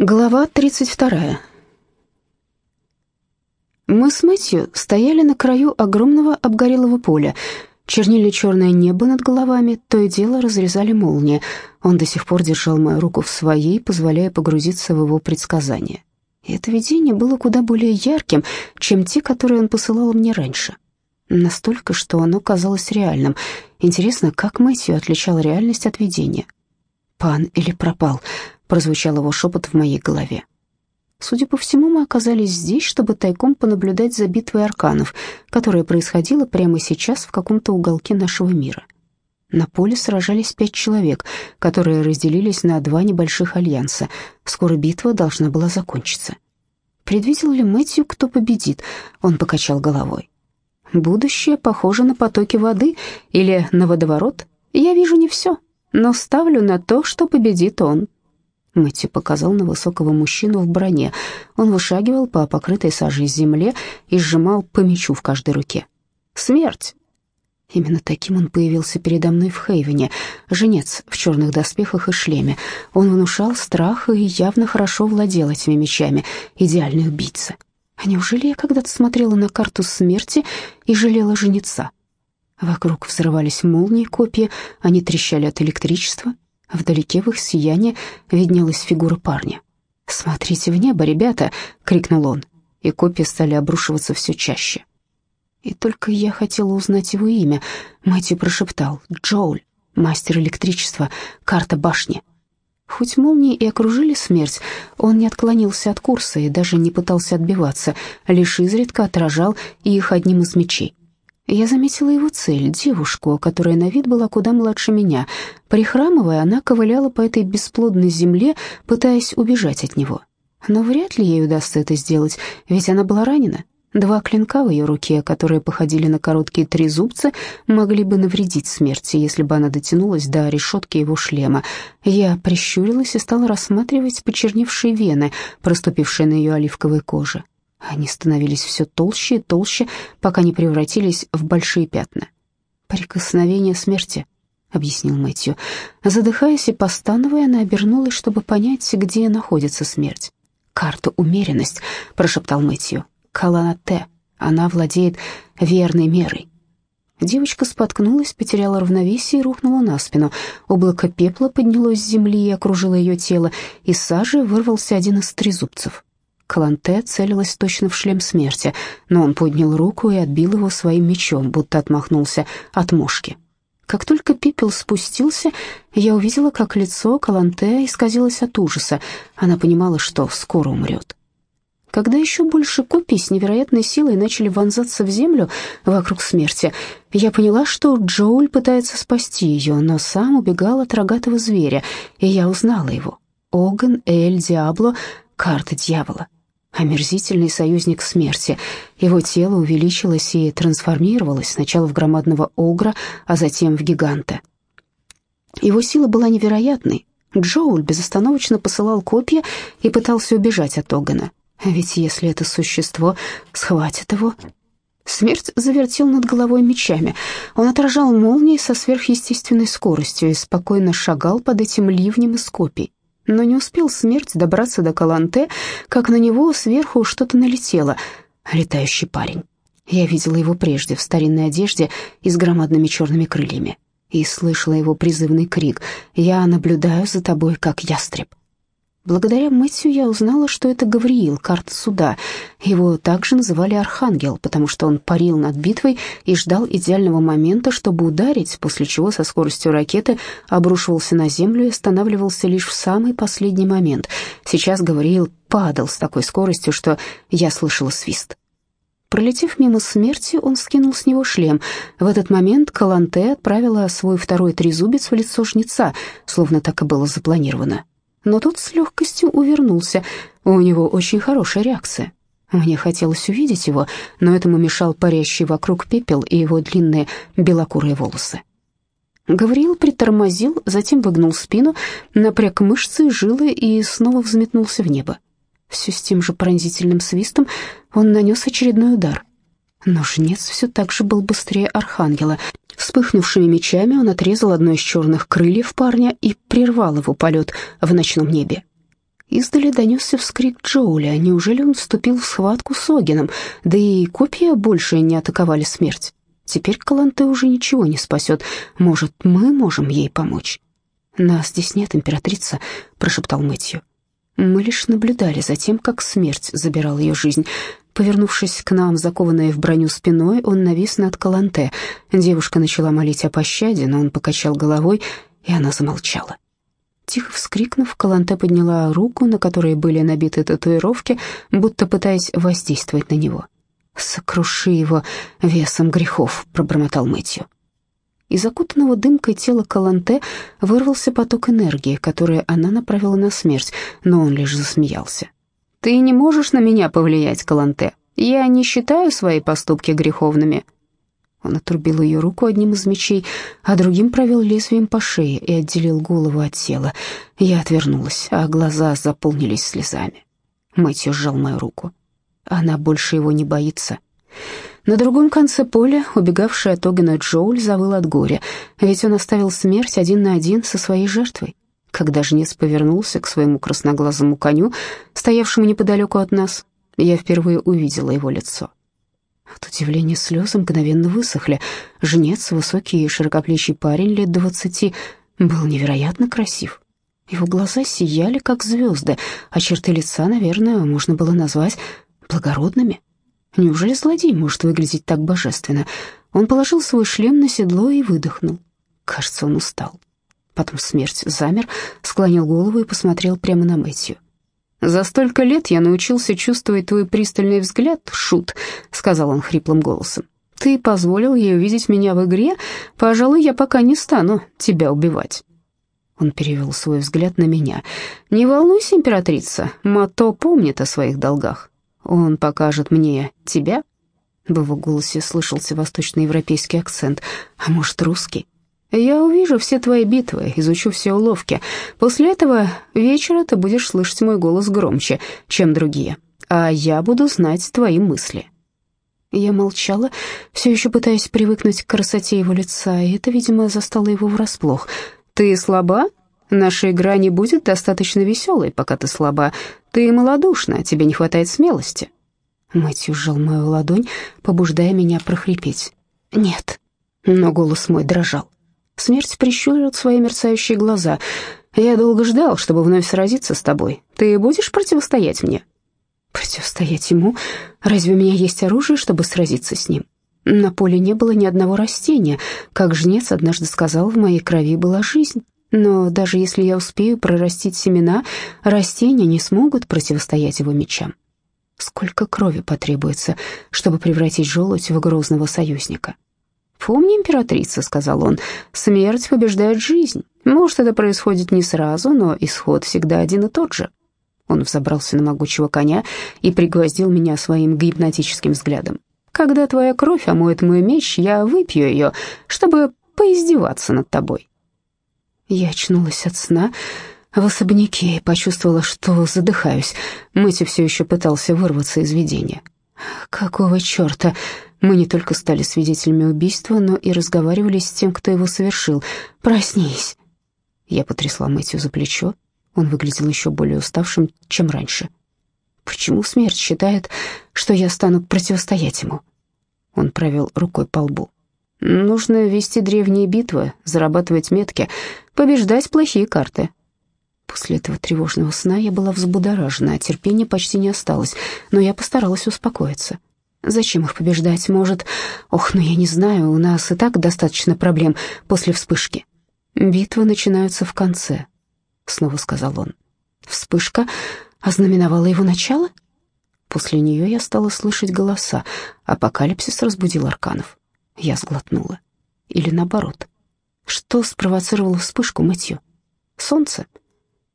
Глава 32. Мы с Мэтью стояли на краю огромного обгорелого поля. Чернили черное небо над головами, то и дело разрезали молнии. Он до сих пор держал мою руку в своей, позволяя погрузиться в его предсказания. И это видение было куда более ярким, чем те, которые он посылал мне раньше. Настолько, что оно казалось реальным. Интересно, как Мэтью отличал реальность от видения? «Пан или пропал?» Прозвучал его шепот в моей голове. Судя по всему, мы оказались здесь, чтобы тайком понаблюдать за битвой арканов, которая происходила прямо сейчас в каком-то уголке нашего мира. На поле сражались пять человек, которые разделились на два небольших альянса. Скоро битва должна была закончиться. Предвидел ли Мэтью, кто победит? Он покачал головой. Будущее похоже на потоки воды или на водоворот. Я вижу не все, но ставлю на то, что победит он. Мэтью показал на высокого мужчину в броне. Он вышагивал по покрытой сажей земле и сжимал по мечу в каждой руке. «Смерть!» Именно таким он появился передо мной в Хейвене, женец в черных доспехах и шлеме. Он внушал страх и явно хорошо владел этими мечами, идеальный убийца. А неужели я когда-то смотрела на карту смерти и жалела женица? Вокруг взрывались молнии, копья, они трещали от электричества, Вдалеке в их сиянии виднелась фигура парня. «Смотрите в небо, ребята!» — крикнул он, и копья стали обрушиваться все чаще. И только я хотела узнать его имя. Мэтью прошептал «Джоуль, мастер электричества, карта башни». Хоть молнии и окружили смерть, он не отклонился от курса и даже не пытался отбиваться, лишь изредка отражал их одним из мечей. Я заметила его цель, девушку, которая на вид была куда младше меня. Прихрамывая, она ковыляла по этой бесплодной земле, пытаясь убежать от него. Но вряд ли ей удастся это сделать, ведь она была ранена. Два клинка в ее руке, которые походили на короткие трезубцы, могли бы навредить смерти, если бы она дотянулась до решетки его шлема. Я прищурилась и стала рассматривать почерневшие вены, проступившие на ее оливковой коже. Они становились все толще и толще, пока не превратились в большие пятна. «Прикосновение смерти», — объяснил Мэтью. Задыхаясь и постановая, она обернулась, чтобы понять, где находится смерть. «Карта умеренность», — прошептал Мэтью. «Каланате. Она владеет верной мерой». Девочка споткнулась, потеряла равновесие и рухнула на спину. Облако пепла поднялось с земли и окружило ее тело. Из сажи вырвался один из трезубцев. Каланте целилась точно в шлем смерти, но он поднял руку и отбил его своим мечом, будто отмахнулся от мошки. Как только пепел спустился, я увидела, как лицо Каланте исказилось от ужаса. Она понимала, что скоро умрет. Когда еще больше копий с невероятной силой начали вонзаться в землю вокруг смерти, я поняла, что Джоуль пытается спасти ее, но сам убегал от рогатого зверя, и я узнала его. Оган Эль Диабло, карта дьявола омерзительный союзник смерти. Его тело увеличилось и трансформировалось сначала в громадного огра, а затем в гиганта. Его сила была невероятной. Джоуль безостановочно посылал копья и пытался убежать от Огана. Ведь если это существо схватит его... Смерть завертел над головой мечами. Он отражал молнии со сверхъестественной скоростью и спокойно шагал под этим ливнем из копий. Но не успел смерть добраться до Каланте, как на него сверху что-то налетело. Летающий парень. Я видела его прежде в старинной одежде и с громадными черными крыльями. И слышала его призывный крик «Я наблюдаю за тобой, как ястреб». Благодаря Мэтью я узнала, что это Гавриил, карта суда. Его также называли Архангел, потому что он парил над битвой и ждал идеального момента, чтобы ударить, после чего со скоростью ракеты обрушивался на землю и останавливался лишь в самый последний момент. Сейчас Гавриил падал с такой скоростью, что я слышала свист. Пролетев мимо смерти, он скинул с него шлем. В этот момент Каланте отправила свой второй трезубец в лицо жнеца, словно так и было запланировано но тот с легкостью увернулся. У него очень хорошая реакция. Мне хотелось увидеть его, но этому мешал парящий вокруг пепел и его длинные белокурые волосы. Гавриил притормозил, затем выгнул спину, напряг мышцы, жилы и снова взметнулся в небо. Все с тем же пронзительным свистом он нанес очередной удар. Но жнец все так же был быстрее архангела. Вспыхнувшими мечами он отрезал одно из черных крыльев парня и прервал его полет в ночном небе. Издали донесся вскрик Джоуля. Неужели он вступил в схватку с Огином? Да и копья больше не атаковали смерть. Теперь Каланте уже ничего не спасет. Может, мы можем ей помочь? «Нас здесь нет, императрица», — прошептал Мэтью. Мы лишь наблюдали за тем, как смерть забирала ее жизнь. Повернувшись к нам, закованная в броню спиной, он навис над Каланте. Девушка начала молить о пощаде, но он покачал головой, и она замолчала. Тихо вскрикнув, Каланте подняла руку, на которой были набиты татуировки, будто пытаясь воздействовать на него. «Сокруши его весом грехов», — пробормотал Мэтью. Из окутанного дымкой тела Каланте вырвался поток энергии, который она направила на смерть, но он лишь засмеялся. «Ты не можешь на меня повлиять, Каланте. Я не считаю свои поступки греховными». Он отрубил ее руку одним из мечей, а другим провел лезвием по шее и отделил голову от тела. Я отвернулась, а глаза заполнились слезами. Мэтью сжал мою руку. Она больше его не боится. На другом конце поля, убегавший от Огена Джоуль, завыл от горя, ведь он оставил смерть один на один со своей жертвой. Когда жнец повернулся к своему красноглазому коню, стоявшему неподалеку от нас, я впервые увидела его лицо. От удивления слезы мгновенно высохли. Жнец, высокий и широкоплечий парень лет двадцати, был невероятно красив. Его глаза сияли, как звезды, а черты лица, наверное, можно было назвать благородными. Неужели злодей может выглядеть так божественно? Он положил свой шлем на седло и выдохнул. Кажется, он устал. Потом смерть замер, склонил голову и посмотрел прямо на Мэтью. «За столько лет я научился чувствовать твой пристальный взгляд, Шут», — сказал он хриплым голосом. «Ты позволил ей увидеть меня в игре? Пожалуй, я пока не стану тебя убивать». Он перевел свой взгляд на меня. «Не волнуйся, императрица, Мато помнит о своих долгах. Он покажет мне тебя?» В его голосе слышался восточноевропейский акцент, а может, русский. «Я увижу все твои битвы, изучу все уловки. После этого вечера ты будешь слышать мой голос громче, чем другие, а я буду знать твои мысли». Я молчала, все еще пытаясь привыкнуть к красоте его лица, и это, видимо, застало его врасплох. «Ты слаба? Наша игра не будет достаточно веселой, пока ты слаба. Ты малодушна, тебе не хватает смелости». Мэтью сжал мою ладонь, побуждая меня прохрипеть. «Нет». Но голос мой дрожал. Смерть прищурил свои мерцающие глаза. «Я долго ждал, чтобы вновь сразиться с тобой. Ты будешь противостоять мне?» «Противостоять ему? Разве у меня есть оружие, чтобы сразиться с ним?» На поле не было ни одного растения. Как жнец однажды сказал, в моей крови была жизнь. Но даже если я успею прорастить семена, растения не смогут противостоять его мечам. Сколько крови потребуется, чтобы превратить желудь в грозного союзника? «Помни, императрица», — сказал он, — «смерть побеждает жизнь. Может, это происходит не сразу, но исход всегда один и тот же». Он взобрался на могучего коня и пригвоздил меня своим гипнотическим взглядом. «Когда твоя кровь омоет мой меч, я выпью ее, чтобы поиздеваться над тобой». Я очнулась от сна в особняке и почувствовала, что задыхаюсь. Мэтью все еще пытался вырваться из видения. Какого черта? Мы не только стали свидетелями убийства, но и разговаривали с тем, кто его совершил. Проснись. Я потрясла Мэтью за плечо. Он выглядел еще более уставшим, чем раньше. Почему смерть считает, что я стану противостоять ему? Он провел рукой по лбу. Нужно вести древние битвы, зарабатывать метки, побеждать плохие карты. После этого тревожного сна я была взбудоражена, а терпения почти не осталось, но я постаралась успокоиться. Зачем их побеждать? Может, ох, ну я не знаю, у нас и так достаточно проблем после вспышки. Битвы начинаются в конце, снова сказал он. Вспышка ознаменовала его начало? После нее я стала слышать голоса. Апокалипсис разбудил арканов. Я сглотнула. Или наоборот. Что спровоцировало вспышку, Мэтью? Солнце?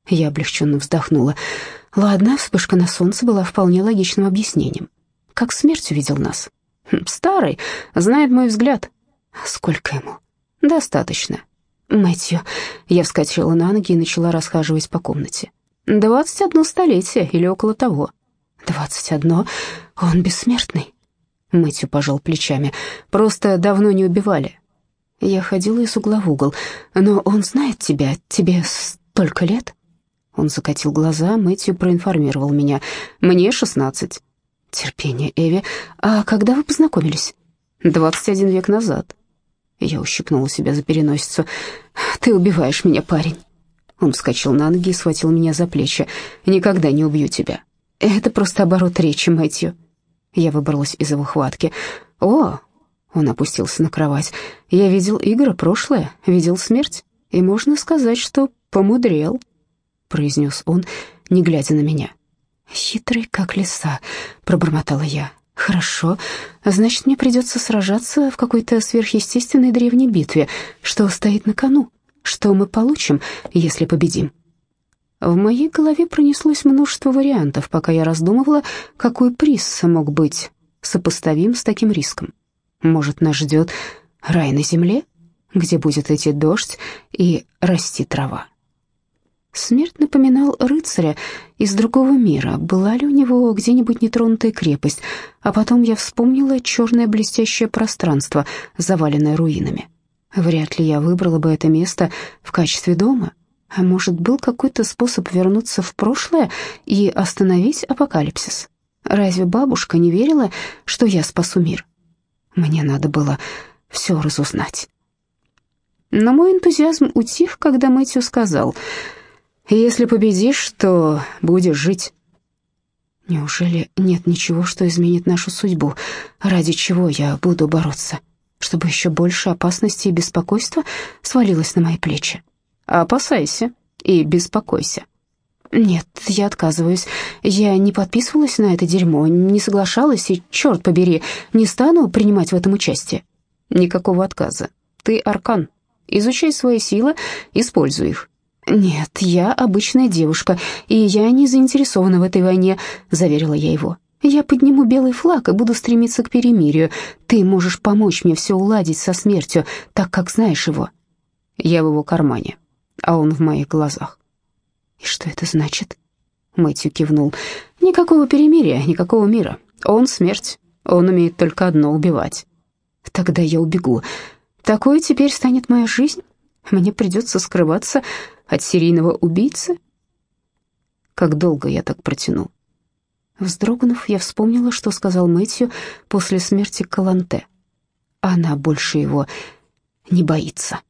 Я облегченно вздохнула. Ладно, вспышка на солнце была вполне логичным объяснением. Как смерть увидел нас? Хм, старый, знает мой взгляд. Сколько ему? Достаточно. Мэтью. Я вскочила на ноги и начала расхаживать по комнате. Двадцать одно столетие или около того. Двадцать одно? Он бессмертный. Мэтью пожал плечами. «Просто давно не убивали». Я ходила из угла в угол. «Но он знает тебя. Тебе столько лет?» Он закатил глаза, Мэтью проинформировал меня. «Мне шестнадцать». «Терпение, Эви. А когда вы познакомились?» «Двадцать один век назад». Я ущипнула себя за переносицу. «Ты убиваешь меня, парень». Он вскочил на ноги и схватил меня за плечи. «Никогда не убью тебя. Это просто оборот речи, Мэтью». Я выбралась из его хватки. «О!» Он опустился на кровать. «Я видел игры прошлое, видел смерть, и можно сказать, что помудрел», — произнес он, не глядя на меня. «Хитрый, как лиса», — пробормотала я. «Хорошо, значит, мне придется сражаться в какой-то сверхъестественной древней битве. Что стоит на кону? Что мы получим, если победим?» В моей голове пронеслось множество вариантов, пока я раздумывала, какой приз мог быть сопоставим с таким риском. Может, нас ждет рай на земле, где будет идти дождь и расти трава. Смерть напоминал рыцаря из другого мира. Была ли у него где-нибудь нетронутая крепость? А потом я вспомнила черное блестящее пространство, заваленное руинами. Вряд ли я выбрала бы это место в качестве дома. А может, был какой-то способ вернуться в прошлое и остановить апокалипсис? Разве бабушка не верила, что я спасу мир? Мне надо было все разузнать. Но мой энтузиазм утих, когда Мэтью сказал, «Если победишь, то будешь жить». Неужели нет ничего, что изменит нашу судьбу? Ради чего я буду бороться? Чтобы еще больше опасности и беспокойства свалилось на мои плечи? Опасайся и беспокойся. Нет, я отказываюсь. Я не подписывалась на это дерьмо, не соглашалась, и, черт побери, не стану принимать в этом участие. Никакого отказа. Ты аркан. Изучай свои силы, используй их. «Нет, я обычная девушка, и я не заинтересована в этой войне», — заверила я его. «Я подниму белый флаг и буду стремиться к перемирию. Ты можешь помочь мне все уладить со смертью, так как знаешь его». Я в его кармане, а он в моих глазах. «И что это значит?» Мэтью кивнул. «Никакого перемирия, никакого мира. Он смерть. Он умеет только одно — убивать». «Тогда я убегу. Такой теперь станет моя жизнь. Мне придется скрываться от серийного убийцы? Как долго я так протяну? Вздрогнув, я вспомнила, что сказал Мэтью после смерти Каланте. Она больше его не боится.